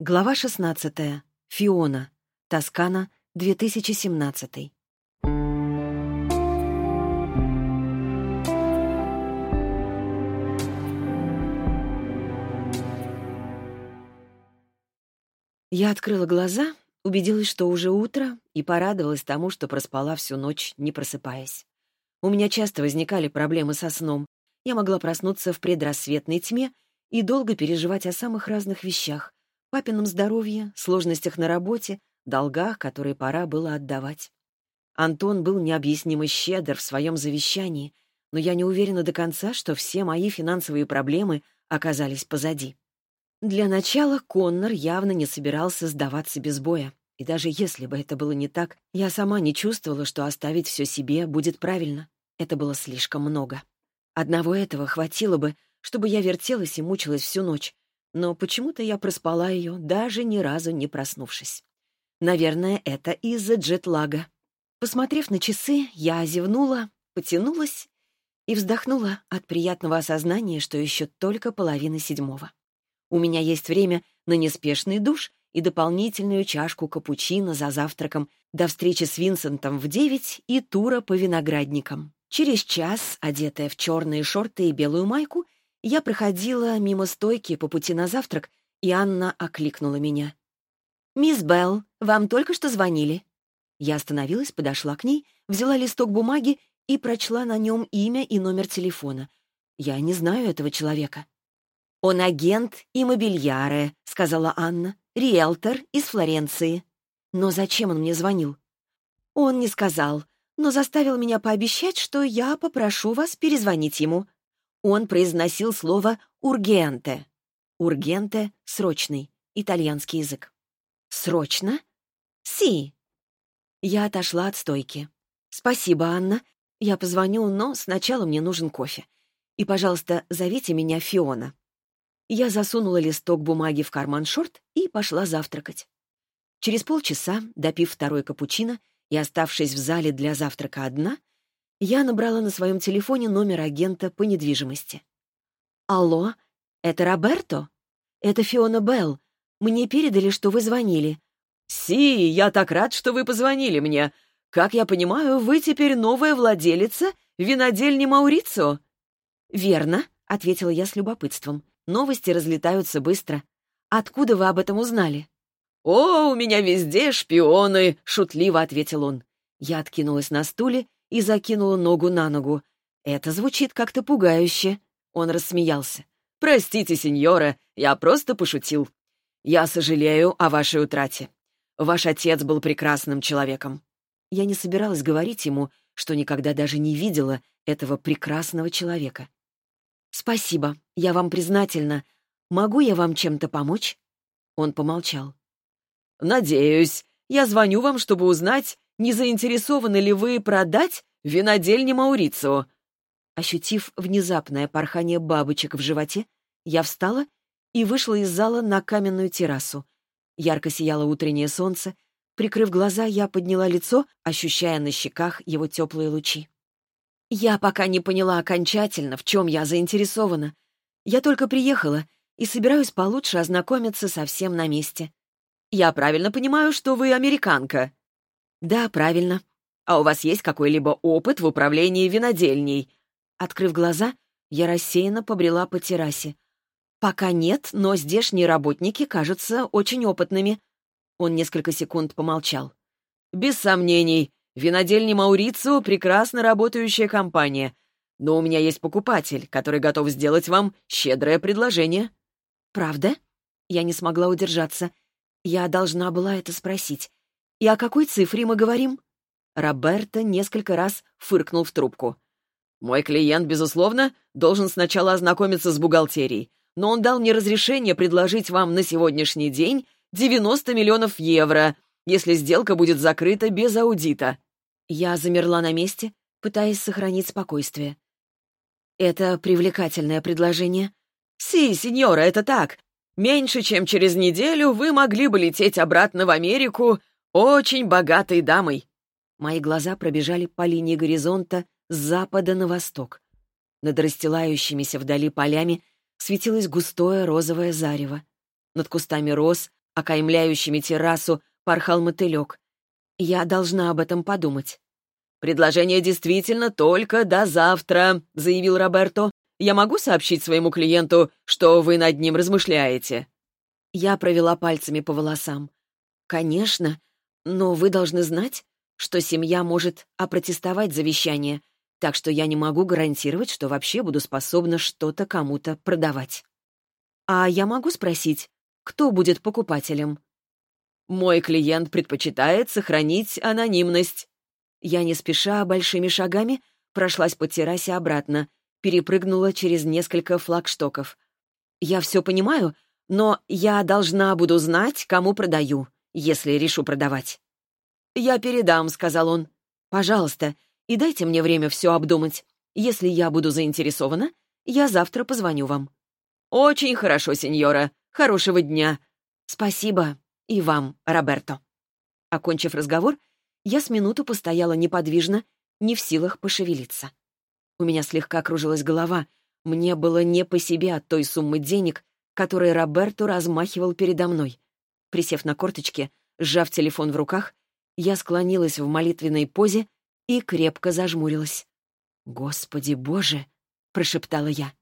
Глава 16. Фиона. Тоскана, 2017. Я открыла глаза, убедилась, что уже утро, и порадовалась тому, что проспала всю ночь, не просыпаясь. У меня часто возникали проблемы со сном. Я могла проснуться в предрассветной тьме и долго переживать о самых разных вещах, папином здоровье, сложностях на работе, долгах, которые пора было отдавать. Антон был необъяснимо щедр в своем завещании, но я не уверена до конца, что все мои финансовые проблемы оказались позади. Для начала Коннор явно не собирался сдаваться без боя. И даже если бы это было не так, я сама не чувствовала, что оставить все себе будет правильно. Это было слишком много. Одного этого хватило бы, чтобы я вертелась и мучилась всю ночь, но почему-то я проспала ее, даже ни разу не проснувшись. Наверное, это из-за джетлага. Посмотрев на часы, я зевнула, потянулась и вздохнула от приятного осознания, что еще только половина седьмого. У меня есть время на неспешный душ и дополнительную чашку капучино за завтраком до встречи с Винсентом в девять и тура по виноградникам. Через час, одетая в черные шорты и белую майку, я проходила мимо стойки по пути на завтрак, и Анна окликнула меня. «Мисс Белл, вам только что звонили». Я остановилась, подошла к ней, взяла листок бумаги и прочла на нем имя и номер телефона. Я не знаю этого человека. «Он агент иммобильяре», — сказала Анна, — «риэлтор из Флоренции». «Но зачем он мне звонил?» «Он не сказал, но заставил меня пообещать, что я попрошу вас перезвонить ему. Он произносил слово «ургенте». «Ургенте» — срочный, итальянский язык. «Срочно?» «Си». Я отошла от стойки. «Спасибо, Анна. Я позвоню, но сначала мне нужен кофе. И, пожалуйста, зовите меня Фиона». Я засунула листок бумаги в карман шорт и пошла завтракать. Через полчаса, допив второй капучино и оставшись в зале для завтрака одна, я набрала на своем телефоне номер агента по недвижимости. «Алло, это Роберто? Это Фиона Белл. Мне передали, что вы звонили». «Си, я так рад, что вы позвонили мне. Как я понимаю, вы теперь новая владелица винодельни Маурицио?» «Верно», — ответила я с любопытством. «Новости разлетаются быстро. Откуда вы об этом узнали?» «О, у меня везде шпионы!» — шутливо ответил он. Я откинулась на стуле и закинула ногу на ногу. «Это звучит как-то пугающе». Он рассмеялся. «Простите, сеньора, я просто пошутил. Я сожалею о вашей утрате. Ваш отец был прекрасным человеком». Я не собиралась говорить ему, что никогда даже не видела этого прекрасного человека. «Спасибо, я вам признательна. Могу я вам чем-то помочь?» Он помолчал. «Надеюсь. Я звоню вам, чтобы узнать, не заинтересованы ли вы продать винодельни Маурицио?» Ощутив внезапное порхание бабочек в животе, я встала и вышла из зала на каменную террасу. Ярко сияло утреннее солнце. Прикрыв глаза, я подняла лицо, ощущая на щеках его теплые лучи. Я пока не поняла окончательно, в чем я заинтересована. Я только приехала и собираюсь получше ознакомиться со всем на месте. Я правильно понимаю, что вы американка? «Да, правильно. А у вас есть какой-либо опыт в управлении винодельней?» Открыв глаза, я рассеянно побрела по террасе. «Пока нет, но здешние работники кажутся очень опытными». Он несколько секунд помолчал. «Без сомнений, винодельни Маурицио — прекрасно работающая компания. Но у меня есть покупатель, который готов сделать вам щедрое предложение». «Правда?» Я не смогла удержаться. Я должна была это спросить. «И о какой цифре мы говорим?» Роберто несколько раз фыркнул в трубку. «Мой клиент, безусловно, должен сначала ознакомиться с бухгалтерией, но он дал мне разрешение предложить вам на сегодняшний день 90 миллионов евро, если сделка будет закрыта без аудита». Я замерла на месте, пытаясь сохранить спокойствие. «Это привлекательное предложение?» «Си, сеньора, это так. Меньше чем через неделю вы могли бы лететь обратно в Америку очень богатой дамой». Мои глаза пробежали по линии горизонта с запада на восток. Над расстилающимися вдали полями светилось густое розовое зарево. Над кустами роз окаймляющими террасу, порхал мотылек. Я должна об этом подумать. «Предложение действительно только до завтра», — заявил Роберто. «Я могу сообщить своему клиенту, что вы над ним размышляете?» Я провела пальцами по волосам. «Конечно, но вы должны знать, что семья может опротестовать завещание, так что я не могу гарантировать, что вообще буду способна что-то кому-то продавать. А я могу спросить, кто будет покупателем?» «Мой клиент предпочитает сохранить анонимность», я не спеша, большими шагами, прошлась по террасе обратно, перепрыгнула через несколько флагштоков. Я все понимаю, но я должна буду знать, кому продаю, если решу продавать. «Я передам», — сказал он. «Пожалуйста, и дайте мне время все обдумать. Если я буду заинтересована, я завтра позвоню вам». «Очень хорошо, сеньора. Хорошего дня». «Спасибо. И вам, Роберто». Окончив разговор, я с минуту постояла неподвижно, не в силах пошевелиться. У меня слегка кружилась голова. Мне было не по себе от той суммы денег, которые Роберто размахивал передо мной. Присев на корточки, сжав телефон в руках, я склонилась в молитвенной позе и крепко зажмурилась. «Господи Боже!» — прошептала я.